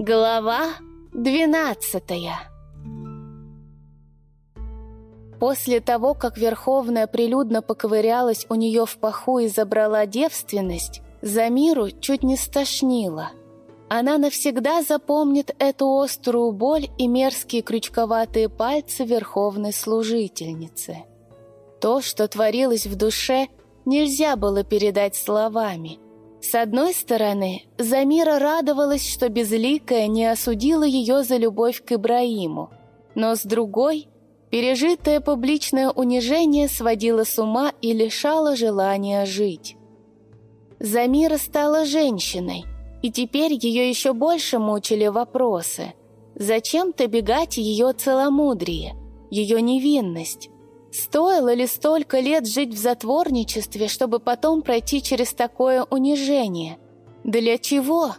Глава двенадцатая После того, как Верховная прилюдно поковырялась у нее в паху и забрала девственность, Замиру чуть не стошнило. Она навсегда запомнит эту острую боль и мерзкие крючковатые пальцы Верховной Служительницы. То, что творилось в душе, нельзя было передать словами – с одной стороны, Замира радовалась, что Безликая не осудила ее за любовь к Ибраиму, но с другой, пережитое публичное унижение сводило с ума и лишало желания жить. Замира стала женщиной, и теперь ее еще больше мучили вопросы. Зачем-то бегать ее целомудрие, ее невинность? Стоило ли столько лет жить в затворничестве, чтобы потом пройти через такое унижение? Для чего?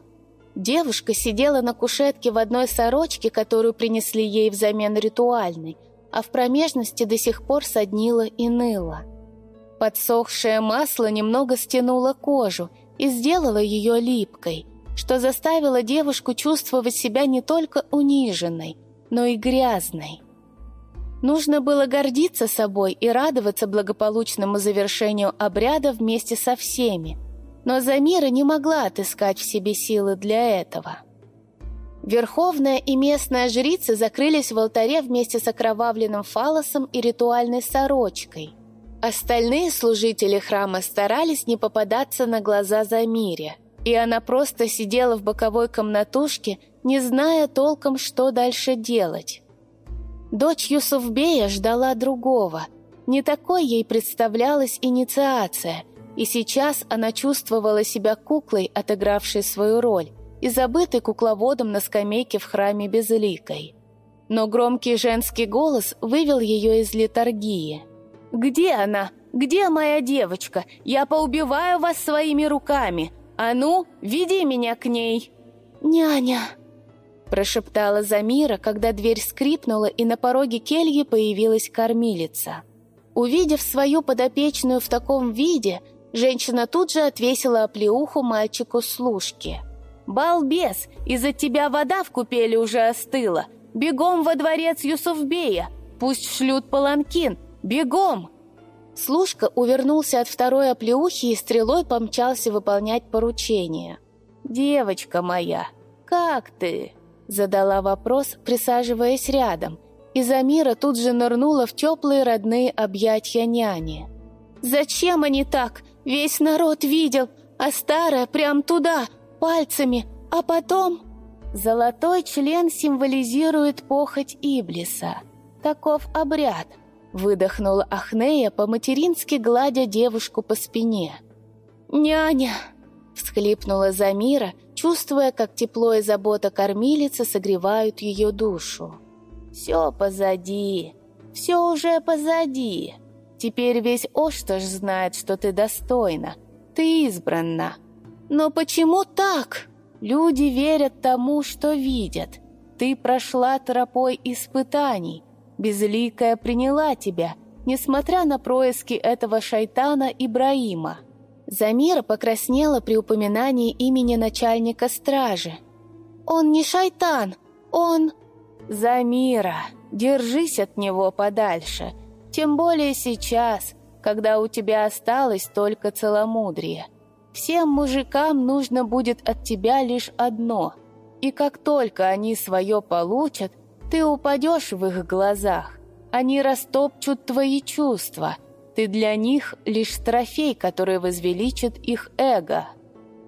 Девушка сидела на кушетке в одной сорочке, которую принесли ей взамен ритуальной, а в промежности до сих пор соднила и ныла. Подсохшее масло немного стянуло кожу и сделало ее липкой, что заставило девушку чувствовать себя не только униженной, но и грязной. Нужно было гордиться собой и радоваться благополучному завершению обряда вместе со всеми. Но Замира не могла отыскать в себе силы для этого. Верховная и местная жрица закрылись в алтаре вместе с окровавленным фалосом и ритуальной сорочкой. Остальные служители храма старались не попадаться на глаза Замире, и она просто сидела в боковой комнатушке, не зная толком, что дальше делать. Дочь Юсуфбея ждала другого. Не такой ей представлялась инициация, и сейчас она чувствовала себя куклой, отыгравшей свою роль, и забытой кукловодом на скамейке в храме Безликой. Но громкий женский голос вывел ее из литургии. «Где она? Где моя девочка? Я поубиваю вас своими руками! А ну, веди меня к ней!» «Няня!» Прошептала Замира, когда дверь скрипнула, и на пороге кельи появилась кормилица. Увидев свою подопечную в таком виде, женщина тут же отвесила оплеуху мальчику-служке. «Балбес, из-за тебя вода в купеле уже остыла! Бегом во дворец Юсуфбея! Пусть шлют паланкин! Бегом!» Служка увернулся от второй оплеухи и стрелой помчался выполнять поручение. «Девочка моя, как ты?» Задала вопрос, присаживаясь рядом, и Замира тут же нырнула в теплые родные объятья няни. «Зачем они так? Весь народ видел, а старая прям туда, пальцами, а потом...» Золотой член символизирует похоть Иблиса. Таков обряд. Выдохнула Ахнея, по-матерински гладя девушку по спине. «Няня!» — всхлипнула Замира, чувствуя, как тепло и забота кормилицы согревают ее душу. «Все позади, все уже позади. Теперь весь Ошташ знает, что ты достойна, ты избранна. Но почему так? Люди верят тому, что видят. Ты прошла тропой испытаний, безликая приняла тебя, несмотря на происки этого шайтана Ибраима». Замира покраснела при упоминании имени начальника стражи. «Он не шайтан, он...» «Замира, держись от него подальше, тем более сейчас, когда у тебя осталось только целомудрие. Всем мужикам нужно будет от тебя лишь одно, и как только они свое получат, ты упадешь в их глазах, они растопчут твои чувства» Ты для них лишь трофей, который возвеличит их эго.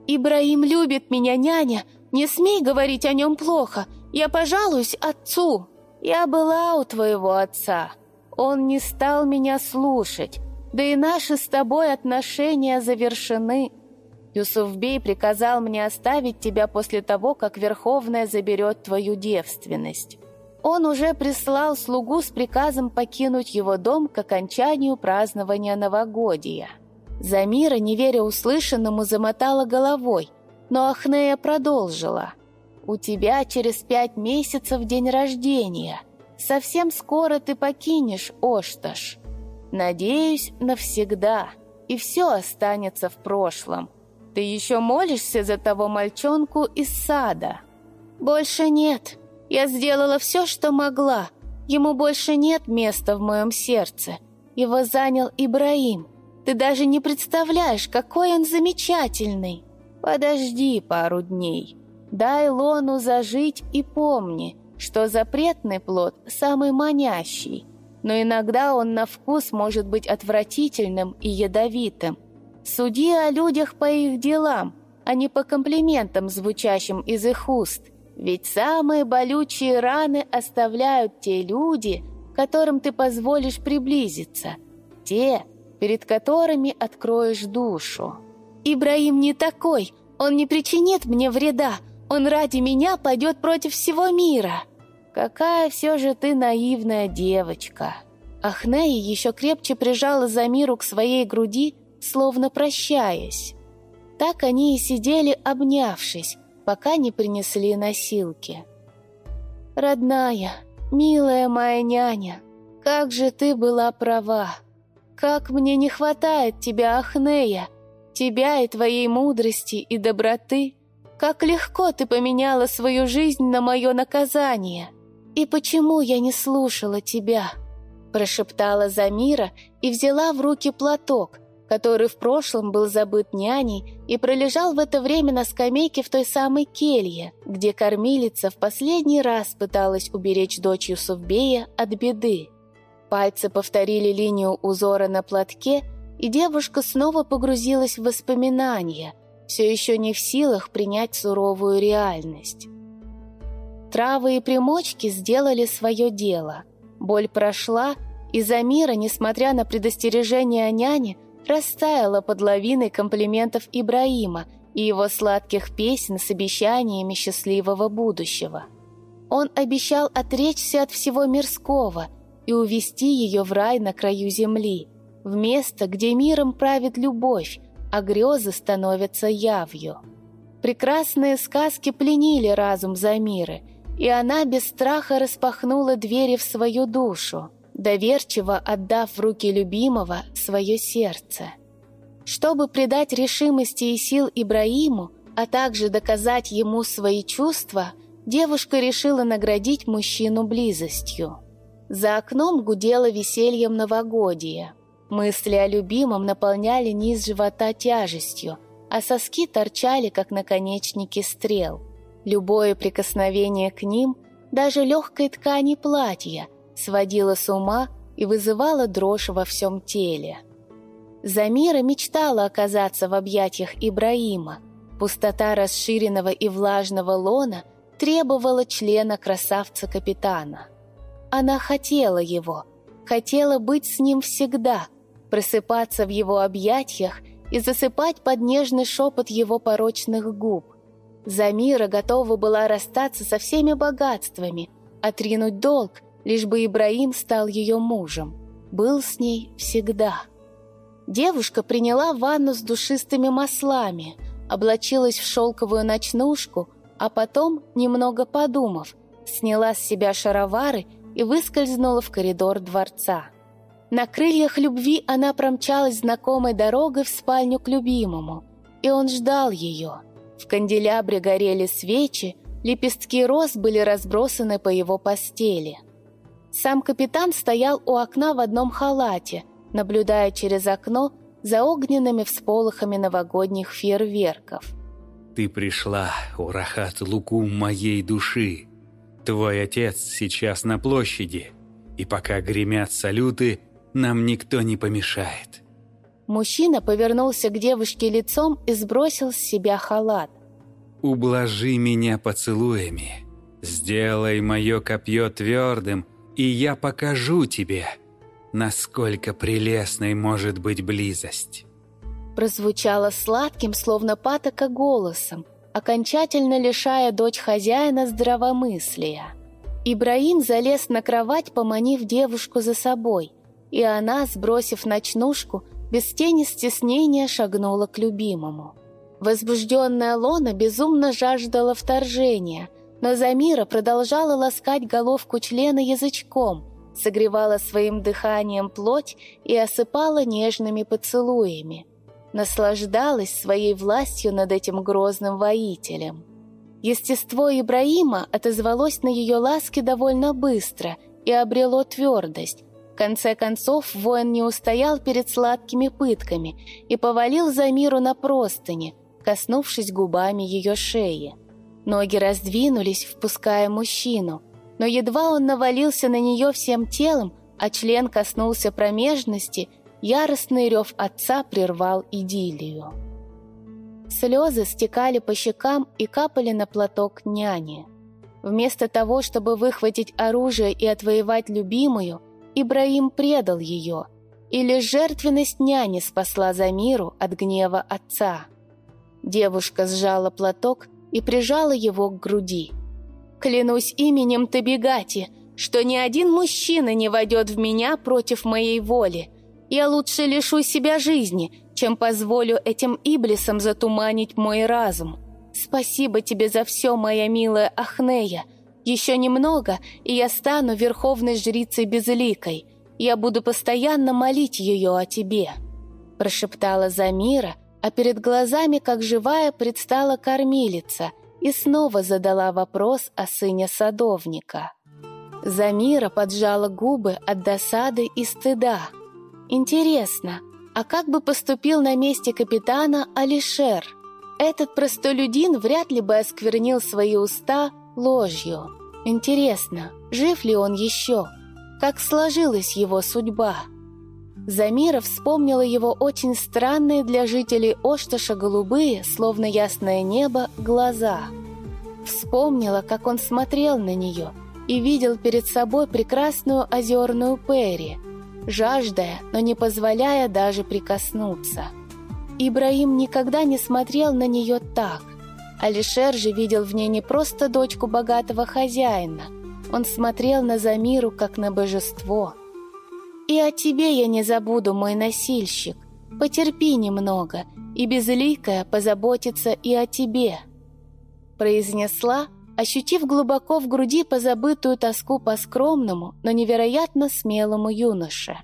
«Ибраим любит меня, няня. Не смей говорить о нем плохо. Я пожалуюсь отцу. Я была у твоего отца. Он не стал меня слушать. Да и наши с тобой отношения завершены. Юсуфбей приказал мне оставить тебя после того, как Верховная заберет твою девственность. Он уже прислал слугу с приказом покинуть его дом к окончанию празднования новогодия. Замира, не веря услышанному, замотала головой, но Ахнея продолжила. «У тебя через пять месяцев день рождения. Совсем скоро ты покинешь Ошташ. Надеюсь, навсегда, и все останется в прошлом. Ты еще молишься за того мальчонку из сада?» «Больше нет. Я сделала все, что могла. Ему больше нет места в моем сердце. Его занял Ибраим. Ты даже не представляешь, какой он замечательный. Подожди пару дней. Дай Лону зажить и помни, что запретный плод самый манящий. Но иногда он на вкус может быть отвратительным и ядовитым. Суди о людях по их делам, а не по комплиментам, звучащим из их уст. Ведь самые болючие раны оставляют те люди, которым ты позволишь приблизиться. Те, перед которыми откроешь душу. «Ибраим не такой, он не причинит мне вреда, он ради меня пойдет против всего мира». «Какая все же ты наивная девочка!» Ахнея еще крепче прижала Замиру к своей груди, словно прощаясь. Так они и сидели, обнявшись, пока не принесли носилки. «Родная, милая моя няня, как же ты была права! Как мне не хватает тебя, Ахнея, тебя и твоей мудрости и доброты! Как легко ты поменяла свою жизнь на мое наказание! И почему я не слушала тебя?» Прошептала Замира и взяла в руки платок, который в прошлом был забыт няней и пролежал в это время на скамейке в той самой келье, где кормилица в последний раз пыталась уберечь дочь Юсуфбея от беды. Пальцы повторили линию узора на платке, и девушка снова погрузилась в воспоминания, все еще не в силах принять суровую реальность. Травы и примочки сделали свое дело. Боль прошла, и Замира, несмотря на предостережение няни, растаяла под лавиной комплиментов Ибраима и его сладких песен с обещаниями счастливого будущего. Он обещал отречься от всего мирского и увести ее в рай на краю земли, в место, где миром правит любовь, а грезы становятся явью. Прекрасные сказки пленили разум Замиры, и она без страха распахнула двери в свою душу – доверчиво отдав в руки любимого свое сердце. Чтобы придать решимости и сил Ибраиму, а также доказать ему свои чувства, девушка решила наградить мужчину близостью. За окном гудело весельем новогодия. Мысли о любимом наполняли низ живота тяжестью, а соски торчали, как наконечники стрел. Любое прикосновение к ним, даже легкой ткани платья – сводила с ума и вызывала дрожь во всем теле. Замира мечтала оказаться в объятиях Ибраима. Пустота расширенного и влажного лона требовала члена красавца-капитана. Она хотела его, хотела быть с ним всегда, просыпаться в его объятиях и засыпать под нежный шепот его порочных губ. Замира готова была расстаться со всеми богатствами, отринуть долг лишь бы Ибраим стал ее мужем, был с ней всегда. Девушка приняла ванну с душистыми маслами, облачилась в шелковую ночнушку, а потом, немного подумав, сняла с себя шаровары и выскользнула в коридор дворца. На крыльях любви она промчалась знакомой дорогой в спальню к любимому, и он ждал ее. В канделябре горели свечи, лепестки роз были разбросаны по его постели – сам капитан стоял у окна в одном халате, наблюдая через окно за огненными всполохами новогодних фейерверков. «Ты пришла, урахат луку моей души. Твой отец сейчас на площади, и пока гремят салюты, нам никто не помешает». Мужчина повернулся к девушке лицом и сбросил с себя халат. «Ублажи меня поцелуями. Сделай мое копье твердым, и я покажу тебе, насколько прелестной может быть близость». Прозвучало сладким, словно патока голосом, окончательно лишая дочь хозяина здравомыслия. Ибраим залез на кровать, поманив девушку за собой, и она, сбросив ночнушку, без тени стеснения шагнула к любимому. Возбужденная Лона безумно жаждала вторжения – но Замира продолжала ласкать головку члена язычком, согревала своим дыханием плоть и осыпала нежными поцелуями. Наслаждалась своей властью над этим грозным воителем. Естество Ибраима отозвалось на ее ласки довольно быстро и обрело твердость. В конце концов, воин не устоял перед сладкими пытками и повалил Замиру на простыни, коснувшись губами ее шеи. Ноги раздвинулись, впуская мужчину, но едва он навалился на нее всем телом, а член коснулся промежности, яростный рев отца прервал идиллию. Слезы стекали по щекам и капали на платок няни. Вместо того, чтобы выхватить оружие и отвоевать любимую, Ибраим предал ее, и лишь жертвенность няни спасла Замиру от гнева отца. Девушка сжала платок и прижала его к груди. «Клянусь именем Табигати, что ни один мужчина не войдет в меня против моей воли. Я лучше лишу себя жизни, чем позволю этим иблисам затуманить мой разум. Спасибо тебе за все, моя милая Ахнея. Еще немного, и я стану верховной жрицей Безликой. Я буду постоянно молить ее о тебе», — прошептала Замира, а перед глазами, как живая, предстала кормилица и снова задала вопрос о сыне садовника. Замира поджала губы от досады и стыда. «Интересно, а как бы поступил на месте капитана Алишер? Этот простолюдин вряд ли бы осквернил свои уста ложью. Интересно, жив ли он еще? Как сложилась его судьба?» Замира вспомнила его очень странные для жителей Ошташа голубые, словно ясное небо, глаза. Вспомнила, как он смотрел на нее и видел перед собой прекрасную озерную Перри, жаждая, но не позволяя даже прикоснуться. Ибраим никогда не смотрел на нее так. Алишер же видел в ней не просто дочку богатого хозяина. Он смотрел на Замиру, как на божество – и о тебе я не забуду, мой носильщик. Потерпи немного, и безликая позаботится и о тебе», произнесла, ощутив глубоко в груди позабытую тоску по скромному, но невероятно смелому юноше.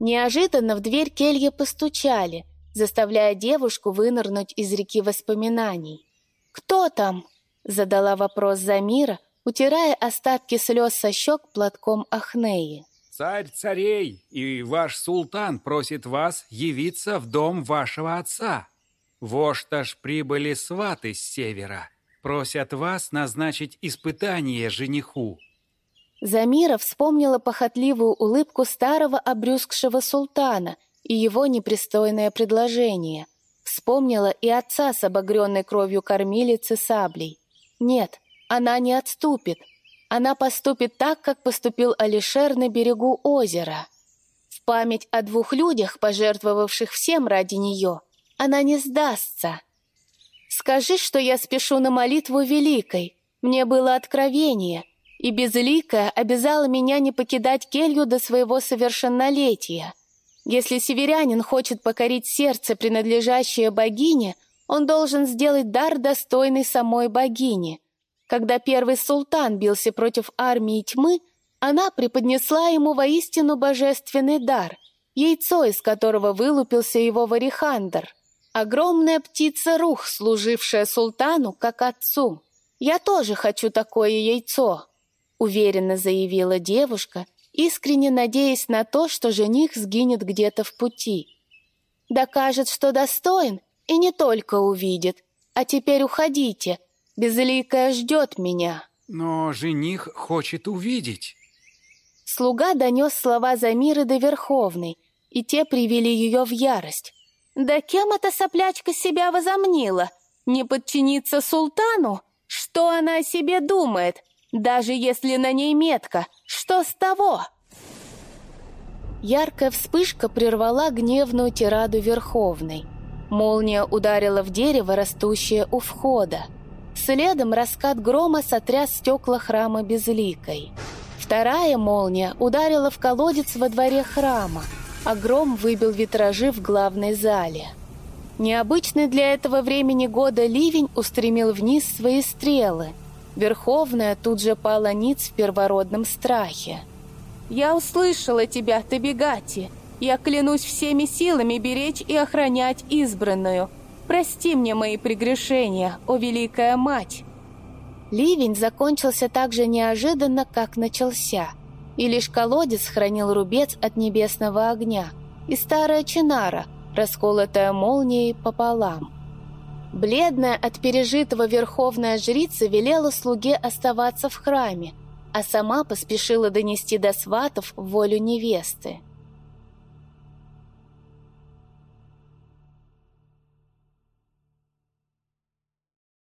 Неожиданно в дверь кельи постучали, заставляя девушку вынырнуть из реки воспоминаний. «Кто там?» — задала вопрос Замира, утирая остатки слез со щек платком Ахнеи. Царь царей и ваш султан просит вас явиться в дом вашего отца. Вождь прибыли сваты с севера. Просят вас назначить испытание жениху. Замира вспомнила похотливую улыбку старого обрюзгшего султана и его непристойное предложение. Вспомнила и отца с обогренной кровью кормилицы саблей. Нет, она не отступит, она поступит так, как поступил Алишер на берегу озера. В память о двух людях, пожертвовавших всем ради нее, она не сдастся. Скажи, что я спешу на молитву великой. Мне было откровение, и безликая обязала меня не покидать келью до своего совершеннолетия. Если северянин хочет покорить сердце, принадлежащее богине, он должен сделать дар, достойный самой богини — когда первый султан бился против армии тьмы, она преподнесла ему воистину божественный дар, яйцо, из которого вылупился его варихандр. Огромная птица-рух, служившая султану как отцу. «Я тоже хочу такое яйцо», — уверенно заявила девушка, искренне надеясь на то, что жених сгинет где-то в пути. «Докажет, что достоин, и не только увидит. А теперь уходите, Безликая ждет меня. Но жених хочет увидеть. Слуга донес слова Замиры до Верховной, и те привели ее в ярость. Да кем эта соплячка себя возомнила? Не подчиниться султану? Что она о себе думает? Даже если на ней метка, что с того? Яркая вспышка прервала гневную тираду Верховной. Молния ударила в дерево, растущее у входа. Следом раскат грома сотряс стекла храма безликой. Вторая молния ударила в колодец во дворе храма, а гром выбил витражи в главной зале. Необычный для этого времени года ливень устремил вниз свои стрелы. Верховная тут же пала ниц в первородном страхе. «Я услышала тебя, Табигати. Я клянусь всеми силами беречь и охранять избранную. Прости мне мои прегрешения, о Великая Мать!» Ливень закончился так же неожиданно, как начался, и лишь колодец хранил рубец от небесного огня и старая чинара, расколотая молнией пополам. Бледная от пережитого верховная жрица велела слуге оставаться в храме, а сама поспешила донести до сватов волю невесты.